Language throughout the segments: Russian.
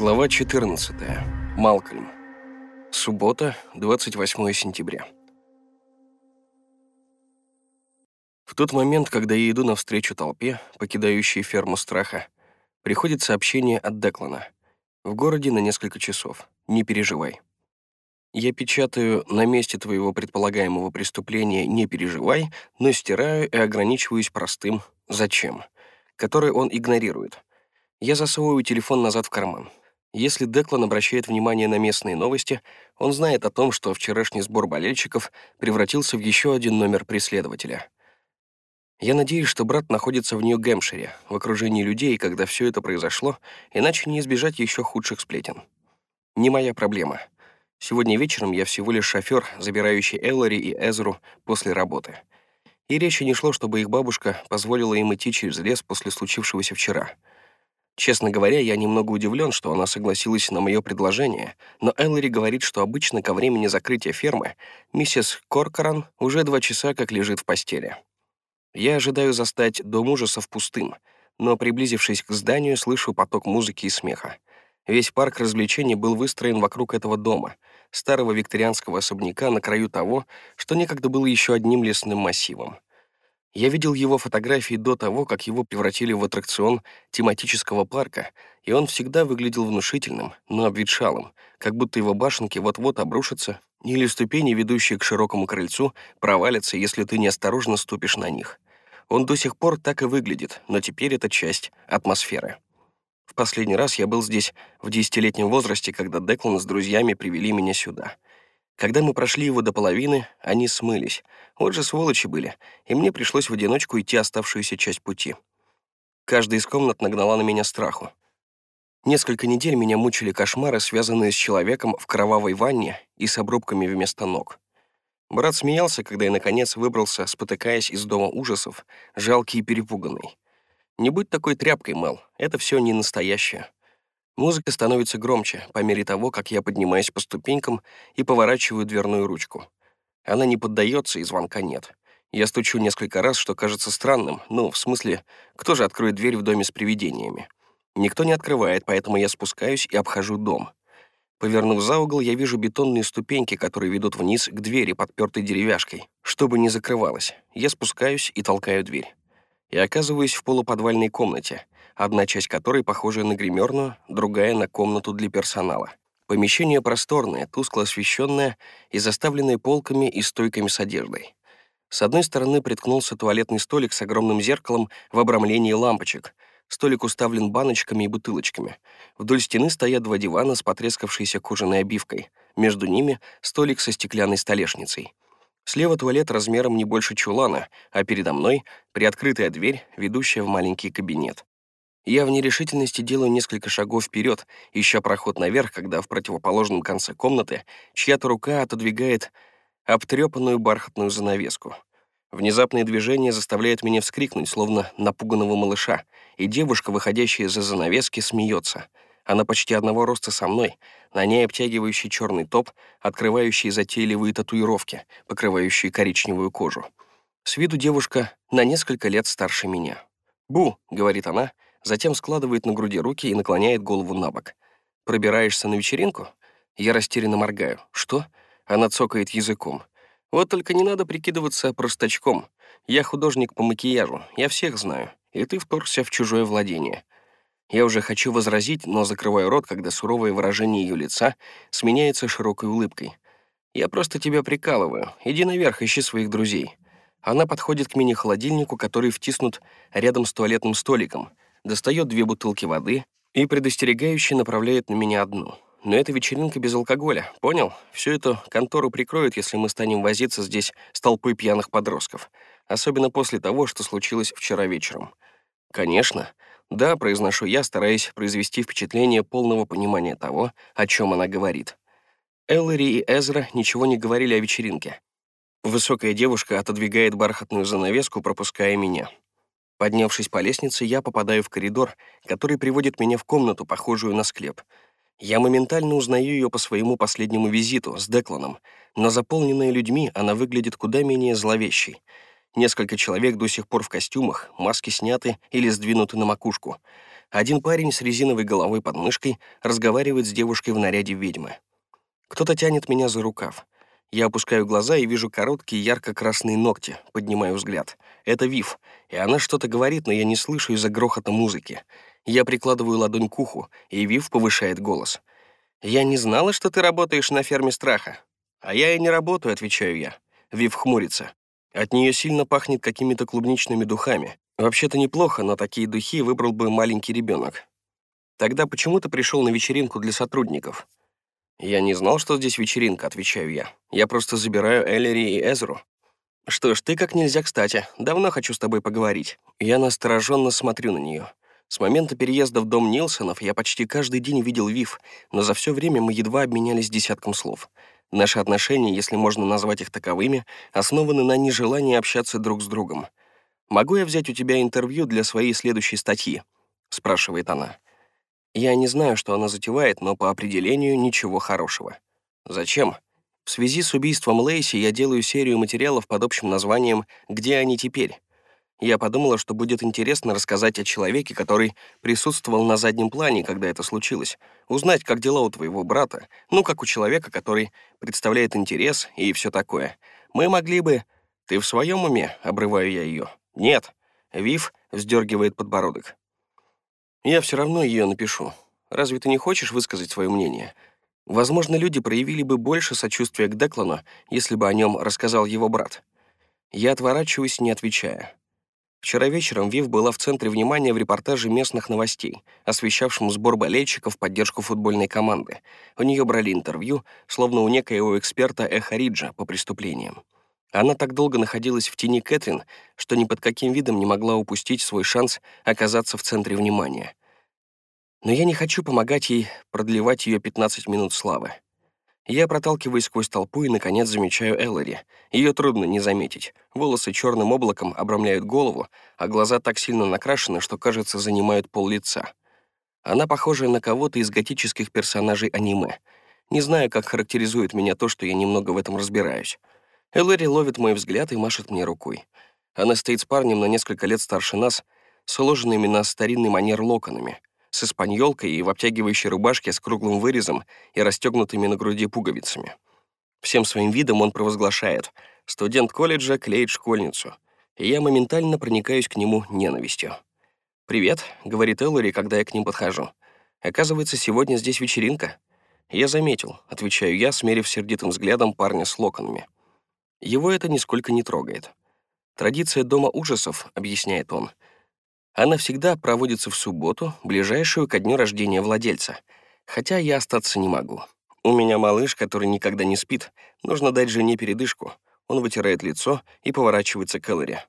Глава 14. Малкольм. Суббота, 28 сентября. В тот момент, когда я иду навстречу толпе, покидающей ферму страха, приходит сообщение от Деклана. В городе на несколько часов. Не переживай. Я печатаю «на месте твоего предполагаемого преступления не переживай», но стираю и ограничиваюсь простым «зачем», который он игнорирует. Я засовываю телефон назад в карман. Если Деклан обращает внимание на местные новости, он знает о том, что вчерашний сбор болельщиков превратился в еще один номер преследователя. Я надеюсь, что брат находится в Нью-Гэмпшире, в окружении людей, когда все это произошло, иначе не избежать еще худших сплетен. Не моя проблема. Сегодня вечером я всего лишь шофер, забирающий Эллари и Эзру после работы. И речи не шло, чтобы их бабушка позволила им идти через лес после случившегося вчера — Честно говоря, я немного удивлен, что она согласилась на мое предложение, но Эллари говорит, что обычно ко времени закрытия фермы миссис Коркоран уже два часа как лежит в постели. Я ожидаю застать дом ужасов пустым, но, приблизившись к зданию, слышу поток музыки и смеха. Весь парк развлечений был выстроен вокруг этого дома, старого викторианского особняка на краю того, что некогда было еще одним лесным массивом. Я видел его фотографии до того, как его превратили в аттракцион тематического парка, и он всегда выглядел внушительным, но обветшалым, как будто его башенки вот-вот обрушатся, или ступени, ведущие к широкому крыльцу, провалятся, если ты неосторожно ступишь на них. Он до сих пор так и выглядит, но теперь это часть атмосферы. В последний раз я был здесь в десятилетнем возрасте, когда Деклан с друзьями привели меня сюда — когда мы прошли его до половины, они смылись. Вот же сволочи были, и мне пришлось в одиночку идти оставшуюся часть пути. Каждая из комнат нагнала на меня страху. Несколько недель меня мучили кошмары, связанные с человеком в кровавой ванне и с обрубками вместо ног. Брат смеялся, когда я, наконец, выбрался, спотыкаясь из дома ужасов, жалкий и перепуганный. «Не будь такой тряпкой, Мел, это все не настоящее». Музыка становится громче по мере того, как я поднимаюсь по ступенькам и поворачиваю дверную ручку. Она не поддается, и звонка нет. Я стучу несколько раз, что кажется странным. Ну, в смысле, кто же откроет дверь в доме с привидениями? Никто не открывает, поэтому я спускаюсь и обхожу дом. Повернув за угол, я вижу бетонные ступеньки, которые ведут вниз к двери, подпертой деревяшкой. Чтобы не закрывалась, я спускаюсь и толкаю дверь. И оказываюсь в полуподвальной комнате — одна часть которой похожа на гримерную, другая — на комнату для персонала. Помещение просторное, тускло освещенное и заставленное полками и стойками с одеждой. С одной стороны приткнулся туалетный столик с огромным зеркалом в обрамлении лампочек. Столик уставлен баночками и бутылочками. Вдоль стены стоят два дивана с потрескавшейся кожаной обивкой. Между ними столик со стеклянной столешницей. Слева туалет размером не больше чулана, а передо мной приоткрытая дверь, ведущая в маленький кабинет. Я в нерешительности делаю несколько шагов вперед, ища проход наверх, когда в противоположном конце комнаты чья-то рука отодвигает обтрепанную бархатную занавеску. Внезапное движение заставляет меня вскрикнуть, словно напуганного малыша, и девушка, выходящая из-за занавески, смеется. Она почти одного роста со мной, на ней обтягивающий черный топ, открывающий затейливые татуировки, покрывающие коричневую кожу. С виду девушка на несколько лет старше меня. «Бу», — говорит она, — затем складывает на груди руки и наклоняет голову на бок. «Пробираешься на вечеринку?» Я растерянно моргаю. «Что?» Она цокает языком. «Вот только не надо прикидываться простачком. Я художник по макияжу, я всех знаю, и ты вторгся в чужое владение». Я уже хочу возразить, но закрываю рот, когда суровое выражение ее лица сменяется широкой улыбкой. «Я просто тебя прикалываю. Иди наверх, ищи своих друзей». Она подходит к мини-холодильнику, который втиснут рядом с туалетным столиком, достает две бутылки воды и предостерегающе направляет на меня одну. Но это вечеринка без алкоголя, понял? Всю эту контору прикроют, если мы станем возиться здесь с толпой пьяных подростков. Особенно после того, что случилось вчера вечером. Конечно. Да, произношу я, стараясь произвести впечатление полного понимания того, о чем она говорит. Эллари и Эзра ничего не говорили о вечеринке. Высокая девушка отодвигает бархатную занавеску, пропуская меня. Поднявшись по лестнице, я попадаю в коридор, который приводит меня в комнату, похожую на склеп. Я моментально узнаю ее по своему последнему визиту с Декланом, но заполненная людьми она выглядит куда менее зловещей. Несколько человек до сих пор в костюмах, маски сняты или сдвинуты на макушку. Один парень с резиновой головой под мышкой разговаривает с девушкой в наряде ведьмы. Кто-то тянет меня за рукав. Я опускаю глаза и вижу короткие ярко-красные ногти, поднимаю взгляд. Это Вив, и она что-то говорит, но я не слышу из-за грохота музыки. Я прикладываю ладонь к уху, и Вив повышает голос. «Я не знала, что ты работаешь на ферме страха». «А я и не работаю», — отвечаю я. Вив хмурится. От нее сильно пахнет какими-то клубничными духами. Вообще-то неплохо, но такие духи выбрал бы маленький ребенок. Тогда почему ты пришел на вечеринку для сотрудников? Я не знал, что здесь вечеринка, отвечаю я. Я просто забираю Эллери и Эзру. Что ж, ты как нельзя кстати. Давно хочу с тобой поговорить. Я настороженно смотрю на нее. С момента переезда в дом Нилсонов я почти каждый день видел Вив, но за все время мы едва обменялись десятком слов. Наши отношения, если можно назвать их таковыми, основаны на нежелании общаться друг с другом. «Могу я взять у тебя интервью для своей следующей статьи?» — спрашивает она. Я не знаю, что она затевает, но по определению ничего хорошего. Зачем? В связи с убийством Лейси я делаю серию материалов под общим названием «Где они теперь?». Я подумала, что будет интересно рассказать о человеке, который присутствовал на заднем плане, когда это случилось, узнать, как дела у твоего брата, ну, как у человека, который представляет интерес и все такое. Мы могли бы... Ты в своем уме? Обрываю я ее. Нет. Вив вздергивает подбородок. Я все равно ее напишу. Разве ты не хочешь высказать свое мнение? Возможно, люди проявили бы больше сочувствия к Деклану, если бы о нем рассказал его брат. Я отворачиваюсь, не отвечая. Вчера вечером Вив была в центре внимания в репортаже местных новостей, освещавшем сбор болельщиков в поддержку футбольной команды. У нее брали интервью, словно у некоего эксперта Эхо Риджа по преступлениям. Она так долго находилась в тени Кэтрин, что ни под каким видом не могла упустить свой шанс оказаться в центре внимания. Но я не хочу помогать ей продлевать ее 15 минут славы. Я проталкиваюсь сквозь толпу и, наконец, замечаю Эллари. Ее трудно не заметить. Волосы черным облаком обрамляют голову, а глаза так сильно накрашены, что, кажется, занимают пол лица. Она похожа на кого-то из готических персонажей аниме. Не знаю, как характеризует меня то, что я немного в этом разбираюсь. Эллари ловит мой взгляд и машет мне рукой. Она стоит с парнем на несколько лет старше нас, с уложенными на старинный манер локонами — с испаньолкой и в обтягивающей рубашке с круглым вырезом и расстегнутыми на груди пуговицами. Всем своим видом он провозглашает «студент колледжа клеит школьницу», и я моментально проникаюсь к нему ненавистью. «Привет», — говорит Эллари, когда я к ним подхожу. «Оказывается, сегодня здесь вечеринка». «Я заметил», — отвечаю я, смерив сердитым взглядом парня с локонами. Его это нисколько не трогает. «Традиция Дома ужасов», — объясняет он, она всегда проводится в субботу, ближайшую ко дню рождения владельца. Хотя я остаться не могу. У меня малыш, который никогда не спит. Нужно дать жене передышку. Он вытирает лицо и поворачивается к Эллари.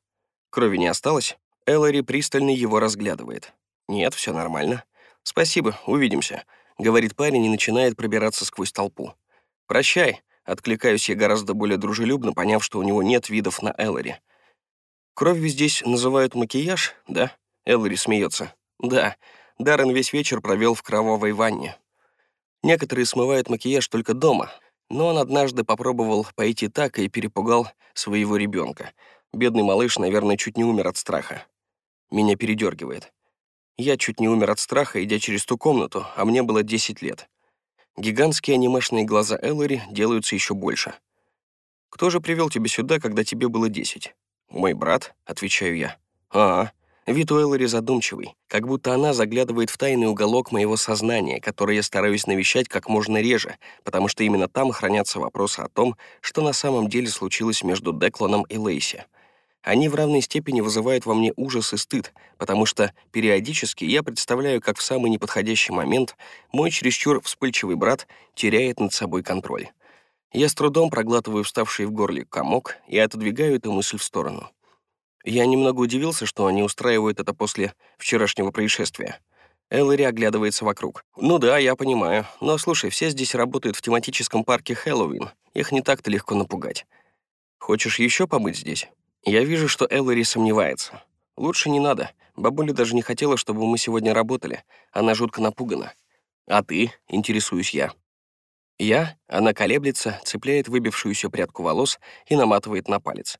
Крови не осталось? Эллари пристально его разглядывает. «Нет, все нормально. Спасибо, увидимся», — говорит парень и начинает пробираться сквозь толпу. «Прощай», — откликаюсь я гораздо более дружелюбно, поняв, что у него нет видов на Эллари. «Кровью здесь называют макияж, да?» Эллари смеется. Да, Даррен весь вечер провел в кровавой ванне. Некоторые смывают макияж только дома, но он однажды попробовал пойти так и перепугал своего ребенка. Бедный малыш, наверное, чуть не умер от страха. Меня передергивает. Я чуть не умер от страха, идя через ту комнату, а мне было 10 лет. Гигантские анимешные глаза Эллари делаются еще больше. «Кто же привел тебя сюда, когда тебе было 10?» «Мой брат», — отвечаю я. «А, Вид у Эллари задумчивый, как будто она заглядывает в тайный уголок моего сознания, который я стараюсь навещать как можно реже, потому что именно там хранятся вопросы о том, что на самом деле случилось между Декланом и Лейси. Они в равной степени вызывают во мне ужас и стыд, потому что периодически я представляю, как в самый неподходящий момент мой чересчур вспыльчивый брат теряет над собой контроль. Я с трудом проглатываю вставший в горле комок и отодвигаю эту мысль в сторону. Я немного удивился, что они устраивают это после вчерашнего происшествия. Эллари оглядывается вокруг. «Ну да, я понимаю. Но слушай, все здесь работают в тематическом парке Хэллоуин. Их не так-то легко напугать. Хочешь еще побыть здесь?» Я вижу, что Эллари сомневается. «Лучше не надо. Бабуля даже не хотела, чтобы мы сегодня работали. Она жутко напугана. А ты?» — интересуюсь я. Я? Она колеблется, цепляет выбившуюся прядку волос и наматывает на палец.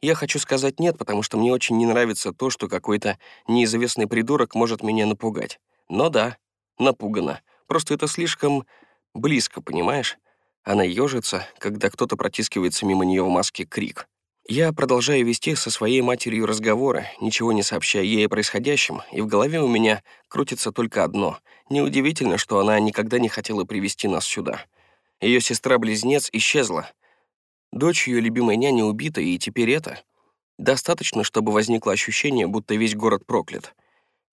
Я хочу сказать «нет», потому что мне очень не нравится то, что какой-то неизвестный придурок может меня напугать. Но да, напугана. Просто это слишком близко, понимаешь? Она ежится, когда кто-то протискивается мимо нее в маске крик. Я продолжаю вести со своей матерью разговоры, ничего не сообщая ей о происходящем, и в голове у меня крутится только одно. Неудивительно, что она никогда не хотела привести нас сюда. Ее сестра-близнец исчезла. Дочь ее любимой няни убита, и теперь это... Достаточно, чтобы возникло ощущение, будто весь город проклят.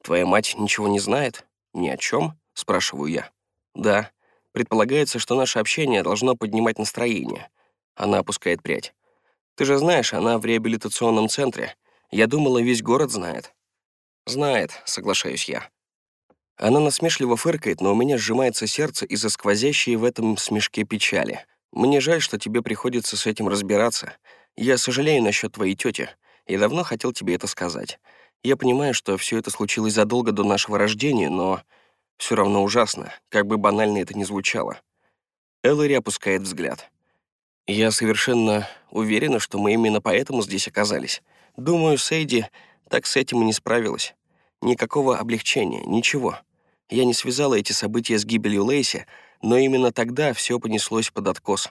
«Твоя мать ничего не знает? Ни о чем?» — спрашиваю я. «Да. Предполагается, что наше общение должно поднимать настроение». Она опускает прядь. «Ты же знаешь, она в реабилитационном центре. Я думала, весь город знает». «Знает», — соглашаюсь я. Она насмешливо фыркает, но у меня сжимается сердце из-за сквозящей в этом смешке печали. Мне жаль, что тебе приходится с этим разбираться. Я сожалею насчет твоей тети и давно хотел тебе это сказать. Я понимаю, что все это случилось задолго до нашего рождения, но все равно ужасно, как бы банально это ни звучало. Эллари опускает взгляд. Я совершенно уверена, что мы именно поэтому здесь оказались. Думаю, Сейди так с этим и не справилась. Никакого облегчения, ничего. Я не связала эти события с гибелью Лейси, но именно тогда все понеслось под откос.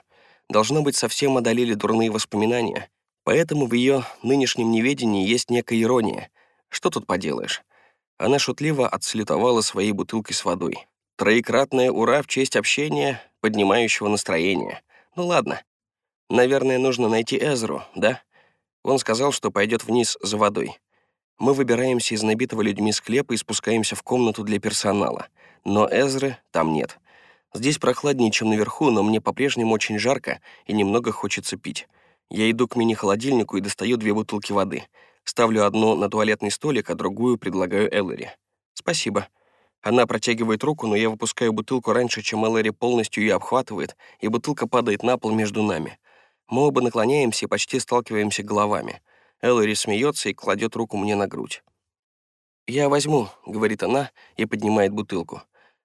Должно быть, совсем одолели дурные воспоминания. Поэтому в ее нынешнем неведении есть некая ирония. Что тут поделаешь? Она шутливо отсалютовала своей бутылкой с водой. Троекратное «Ура» в честь общения, поднимающего настроение. Ну ладно. Наверное, нужно найти Эзру, да? Он сказал, что пойдет вниз за водой. Мы выбираемся из набитого людьми склепа и спускаемся в комнату для персонала. Но Эзры там нет. Здесь прохладнее, чем наверху, но мне по-прежнему очень жарко и немного хочется пить. Я иду к мини-холодильнику и достаю две бутылки воды. Ставлю одну на туалетный столик, а другую предлагаю Эллари. «Спасибо». Она протягивает руку, но я выпускаю бутылку раньше, чем Эллари полностью ее обхватывает, и бутылка падает на пол между нами. Мы оба наклоняемся и почти сталкиваемся головами. Эллари смеется и кладет руку мне на грудь. «Я возьму», — говорит она и поднимает бутылку.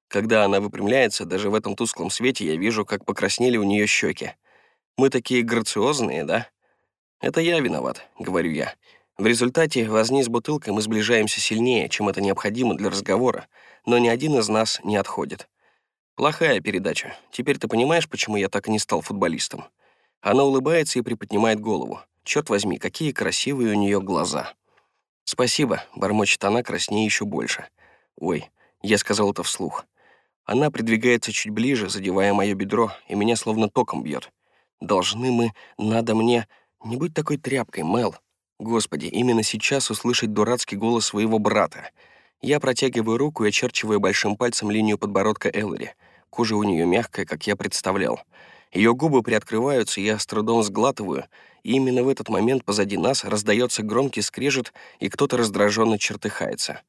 Когда она выпрямляется, даже в этом тусклом свете я вижу, как покраснели у нее щеки. Мы такие грациозные, да? Это я виноват, говорю я. В результате возни с бутылкой мы сближаемся сильнее, чем это необходимо для разговора, но ни один из нас не отходит. Плохая передача. Теперь ты понимаешь, почему я так и не стал футболистом? Она улыбается и приподнимает голову. Черт возьми, какие красивые у нее глаза. «Спасибо», — бормочет она, краснее еще больше. «Ой, я сказал это вслух». Она придвигается чуть ближе, задевая мое бедро, и меня словно током бьет. «Должны мы, надо мне...» «Не будь такой тряпкой, Мел». Господи, именно сейчас услышать дурацкий голос своего брата. Я протягиваю руку и очерчиваю большим пальцем линию подбородка Эллари. Кожа у нее мягкая, как я представлял. Ее губы приоткрываются, я с трудом сглатываю, и именно в этот момент позади нас раздается громкий скрежет, и кто-то раздраженно чертыхается.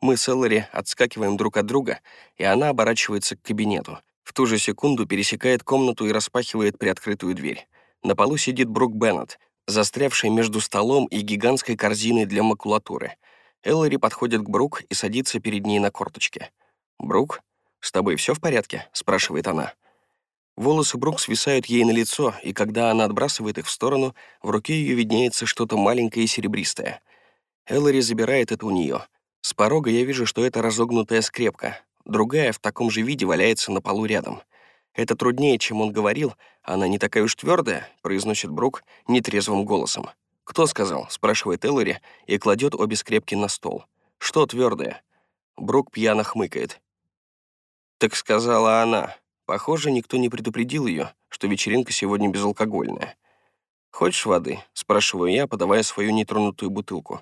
Мы с Эллари отскакиваем друг от друга, и она оборачивается к кабинету. В ту же секунду пересекает комнату и распахивает приоткрытую дверь. На полу сидит Брук Беннет, застрявший между столом и гигантской корзиной для макулатуры. Эллари подходит к Брук и садится перед ней на корточке. «Брук, с тобой все в порядке?» — спрашивает она. Волосы Брук свисают ей на лицо, и когда она отбрасывает их в сторону, в руке ее виднеется что-то маленькое и серебристое. Эллари забирает это у нее. С порога я вижу, что это разогнутая скрепка. Другая в таком же виде валяется на полу рядом. Это труднее, чем он говорил. Она не такая уж твердая, произносит Брук нетрезвым голосом. «Кто сказал?» — спрашивает Эллари и кладет обе скрепки на стол. «Что твердое?» Брук пьяно хмыкает. «Так сказала она», Похоже, никто не предупредил ее, что вечеринка сегодня безалкогольная. «Хочешь воды?» — спрашиваю я, подавая свою нетронутую бутылку.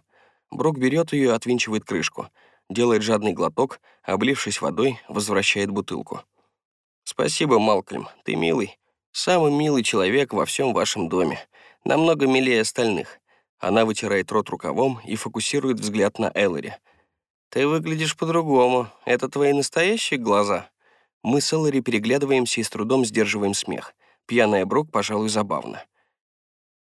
Брок берет ее и отвинчивает крышку, делает жадный глоток, облившись водой, возвращает бутылку. «Спасибо, Малкольм, ты милый. Самый милый человек во всем вашем доме. Намного милее остальных». Она вытирает рот рукавом и фокусирует взгляд на Эллари. «Ты выглядишь по-другому. Это твои настоящие глаза?» Мы с Эллари переглядываемся и с трудом сдерживаем смех. Пьяная Брок, пожалуй, забавно.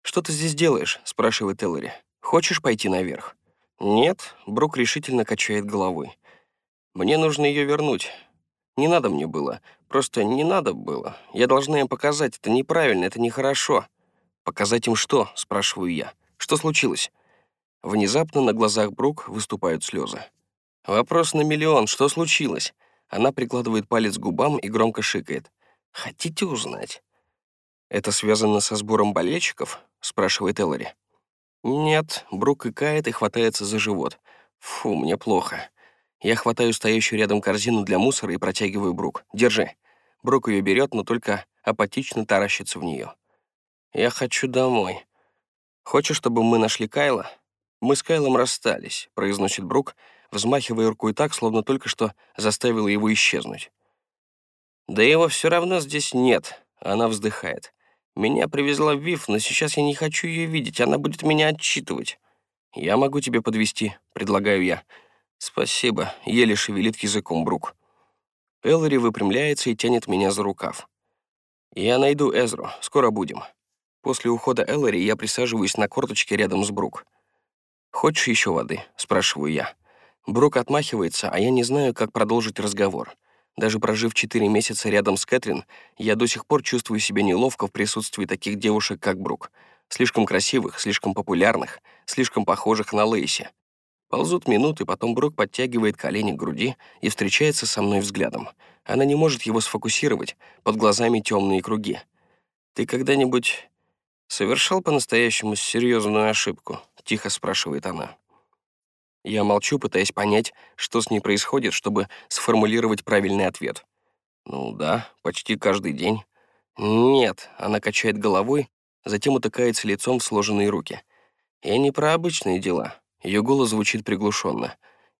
«Что ты здесь делаешь?» — спрашивает Эллари. «Хочешь пойти наверх?» «Нет», — Брук решительно качает головой. «Мне нужно ее вернуть. Не надо мне было. Просто не надо было. Я должна им показать. Это неправильно, это нехорошо». «Показать им что?» — спрашиваю я. Что случилось?» Внезапно на глазах Брук выступают слезы. «Вопрос на миллион. Что случилось?» Она прикладывает палец к губам и громко шикает. «Хотите узнать?» «Это связано со сбором болельщиков?» — спрашивает Эллари. «Нет», — Брук икает и хватается за живот. «Фу, мне плохо». Я хватаю стоящую рядом корзину для мусора и протягиваю Брук. «Держи». Брук ее берет, но только апатично таращится в нее. «Я хочу домой». «Хочешь, чтобы мы нашли Кайла?» «Мы с Кайлом расстались», — произносит Брук, взмахивая рукой так, словно только что заставила его исчезнуть. «Да его все равно здесь нет», — она вздыхает. «Меня привезла Вив, но сейчас я не хочу ее видеть, она будет меня отчитывать». «Я могу тебе подвести, предлагаю я. «Спасибо», — еле шевелит языком Брук. Эллари выпрямляется и тянет меня за рукав. «Я найду Эзру, скоро будем». После ухода Эллари я присаживаюсь на корточке рядом с Брук. «Хочешь еще воды?» — спрашиваю я. Брук отмахивается, а я не знаю, как продолжить разговор. Даже прожив четыре месяца рядом с Кэтрин, я до сих пор чувствую себя неловко в присутствии таких девушек, как Брук. Слишком красивых, слишком популярных, слишком похожих на Лейси. Ползут минуты, потом Брук подтягивает колени к груди и встречается со мной взглядом. Она не может его сфокусировать, под глазами темные круги. «Ты когда-нибудь совершал по-настоящему серьезную ошибку?» — тихо спрашивает она. Я молчу, пытаясь понять, что с ней происходит, чтобы сформулировать правильный ответ. «Ну да, почти каждый день». «Нет», — она качает головой, затем утыкается лицом в сложенные руки. «Я не про обычные дела. Ее голос звучит приглушенно.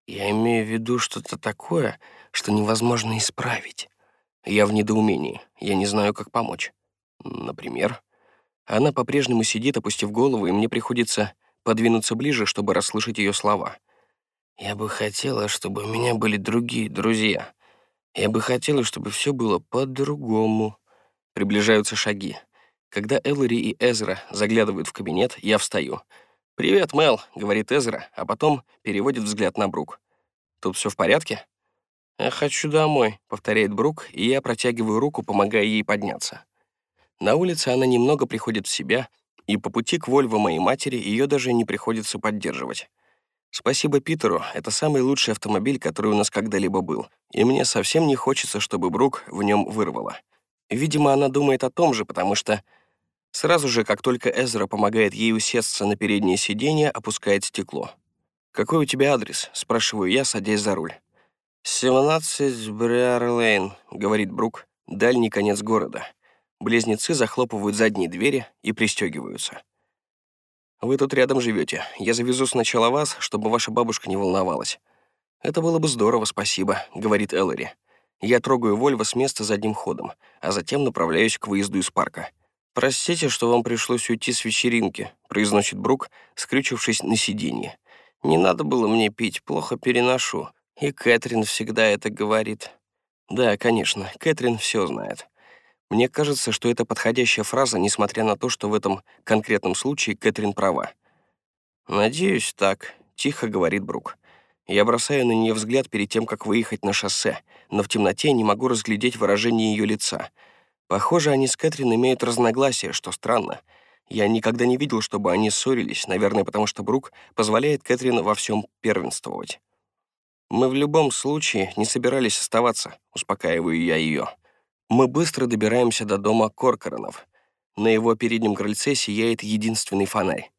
«Я имею в виду что-то такое, что невозможно исправить. Я в недоумении. Я не знаю, как помочь. Например?» Она по-прежнему сидит, опустив голову, и мне приходится подвинуться ближе, чтобы расслышать ее слова. «Я бы хотела, чтобы у меня были другие друзья. Я бы хотела, чтобы все было по-другому». Приближаются шаги. Когда Эллари и Эзра заглядывают в кабинет, я встаю — «Привет, Мел», — говорит Эзра, а потом переводит взгляд на Брук. «Тут все в порядке?» «Я хочу домой», — повторяет Брук, и я протягиваю руку, помогая ей подняться. На улице она немного приходит в себя, и по пути к Вольво моей матери ее даже не приходится поддерживать. Спасибо Питеру, это самый лучший автомобиль, который у нас когда-либо был, и мне совсем не хочется, чтобы Брук в нем вырвала. Видимо, она думает о том же, потому что Сразу же, как только Эзра помогает ей усесться на переднее сиденье, опускает стекло. «Какой у тебя адрес?» — спрашиваю я, садясь за руль. «17 Бриар-Лейн», — говорит Брук, — «дальний конец города». Близнецы захлопывают задние двери и пристегиваются. «Вы тут рядом живете. Я завезу сначала вас, чтобы ваша бабушка не волновалась». «Это было бы здорово, спасибо», — говорит Эллари. Я трогаю Вольво с места задним ходом, а затем направляюсь к выезду из парка. «Простите, что вам пришлось уйти с вечеринки», — произносит Брук, скрючившись на сиденье. «Не надо было мне пить, плохо переношу. И Кэтрин всегда это говорит». «Да, конечно, Кэтрин все знает». Мне кажется, что это подходящая фраза, несмотря на то, что в этом конкретном случае Кэтрин права. «Надеюсь, так», — тихо говорит Брук. Я бросаю на нее взгляд перед тем, как выехать на шоссе, но в темноте не могу разглядеть выражение ее лица — Похоже, они с Кэтрин имеют разногласия, что странно. Я никогда не видел, чтобы они ссорились, наверное, потому что Брук позволяет Кэтрин во всем первенствовать. Мы в любом случае не собирались оставаться, успокаиваю я ее. Мы быстро добираемся до дома Коркоронов. На его переднем крыльце сияет единственный фонарь.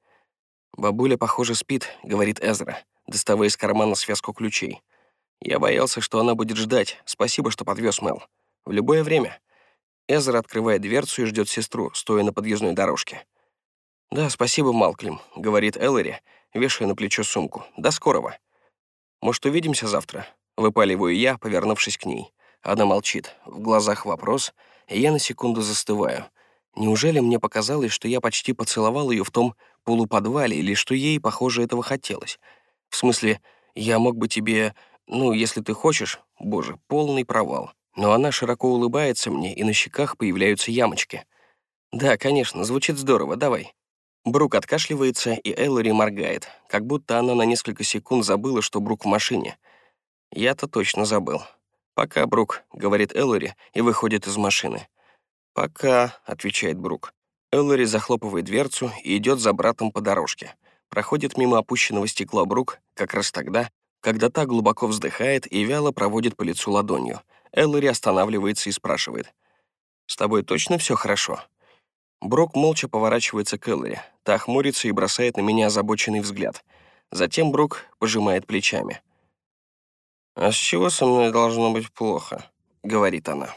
«Бабуля, похоже, спит», — говорит Эзра, доставая из кармана связку ключей. «Я боялся, что она будет ждать. Спасибо, что подвез Мел. В любое время. Эзра открывает дверцу и ждет сестру, стоя на подъездной дорожке. «Да, спасибо, Малклим», — говорит Эллари, вешая на плечо сумку. «До скорого». «Может, увидимся завтра?» — выпаливаю я, повернувшись к ней. Она молчит. В глазах вопрос, и я на секунду застываю. Неужели мне показалось, что я почти поцеловал ее в том полуподвале, или что ей, похоже, этого хотелось? В смысле, я мог бы тебе... Ну, если ты хочешь... Боже, полный провал но она широко улыбается мне, и на щеках появляются ямочки. «Да, конечно, звучит здорово, давай». Брук откашливается, и Эллари моргает, как будто она на несколько секунд забыла, что Брук в машине. Я-то точно забыл. «Пока, Брук», — говорит Эллари и выходит из машины. «Пока», — отвечает Брук. Эллари захлопывает дверцу и идет за братом по дорожке. Проходит мимо опущенного стекла Брук как раз тогда, когда та глубоко вздыхает и вяло проводит по лицу ладонью. Эллари останавливается и спрашивает. «С тобой точно все хорошо?» Брок молча поворачивается к Эллари. Та хмурится и бросает на меня озабоченный взгляд. Затем Брук пожимает плечами. «А с чего со мной должно быть плохо?» — говорит она.